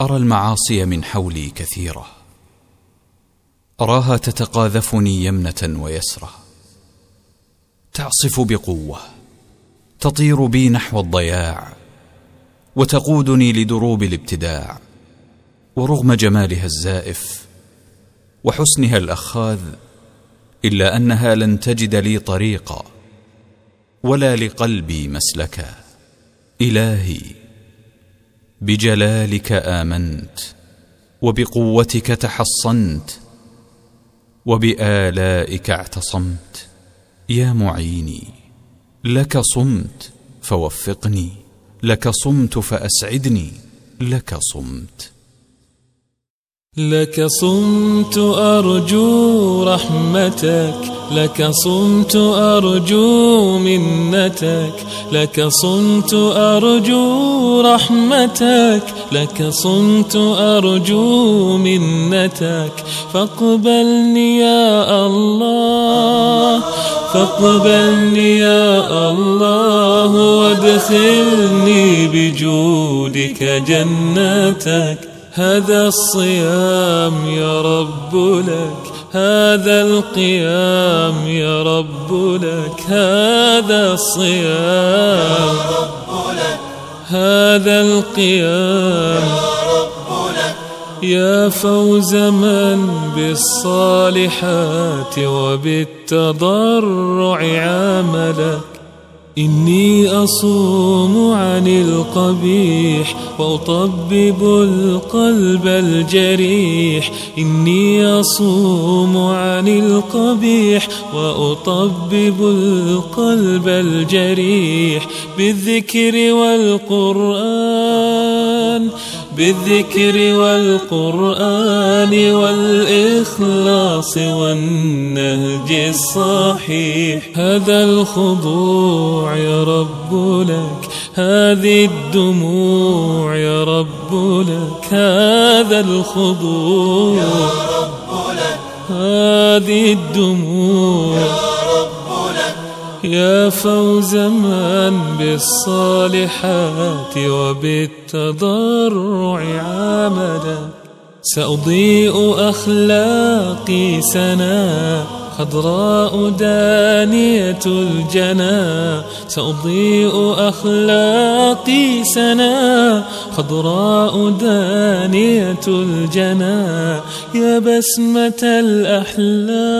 أرى المعاصي من حولي كثيرة. أراها تتقاذفني يمنة ويسرة. تعصف بقوة. تطير بي نحو الضياع. وتقودني لدروب الابتداع. ورغم جمالها الزائف وحسنها الأخاذ إلا أنها لن تجد لي طريقا ولا لقلبي مسلكا. إلهي بجلالك آمنت وبقوتك تحصنت وبآلائك اعتصمت. يا معيني لك صمت فوفقني لك صمت فأسعدني لك صمت. لك صمت أرجو رحمتك لك صمت أرجو منتك لك صمت أرجو رحمتك لك صمت أرجو منتك. فاقبلني يا الله فاقبلني يا الله وادخلني بجودك جنتك. هذا الصيام يا رب لك هذا القيام يا رب لك هذا الصيام هذا القيام يا فوز من بالصالحات وبالتضرع عملك. إني أصوم عن القبيح وأطبب القلب الجريح. إني أصوم عن القبيح وأطبب القلب الجريح. بالذكر والقرآن بالذكر والقرآن والإخلاص والنهج الصحيح. هذا الخضوع يا رب لك هذه الدموع يا رب لك هذا الخضوع يا رب لك هذه الدموع. يا فوز من بالصالحات وبالتضرع عمدا سأضيء أخلاقي سنا. خضراء دانية الجنى سأضيء أخلاقي سنا خضراء دانية الجنى يا بسمة الأحلام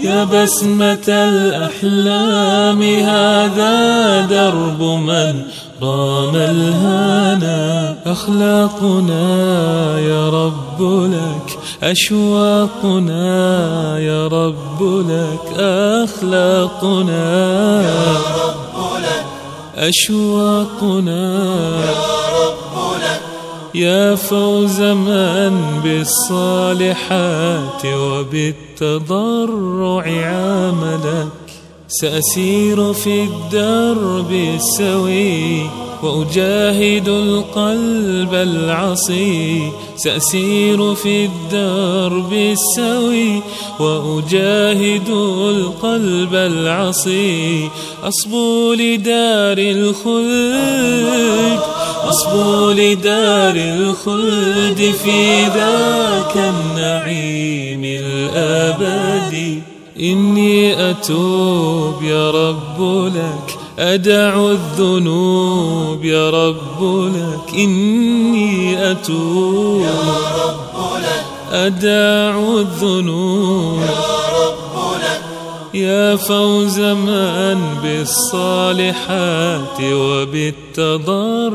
يا بسمة الأحلام هذا درب من رام الهنا. أخلاقنا يا رب لك أشواقنا يا رب لك أخلاقنا. يا رب لك أشواقنا. يا رب لك يا فوز من بالصالحات وبالتضرع عملك. سأسير في الدرب السوي. وأجاهد القلب العصي سأسير في الدرب السوي. وأجاهد القلب العصي أصبو لدار الخلد أصبو لدار الخلد في ذاك النعيم الأبدي إني أتوب يا رب لك أدع الذنوب يا رب لك إني أتوب. يا رب لك. أدع الذنوب يا رب لك. يا فوز من بالصالحات وبالتضرع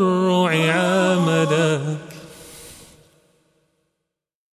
عمدا.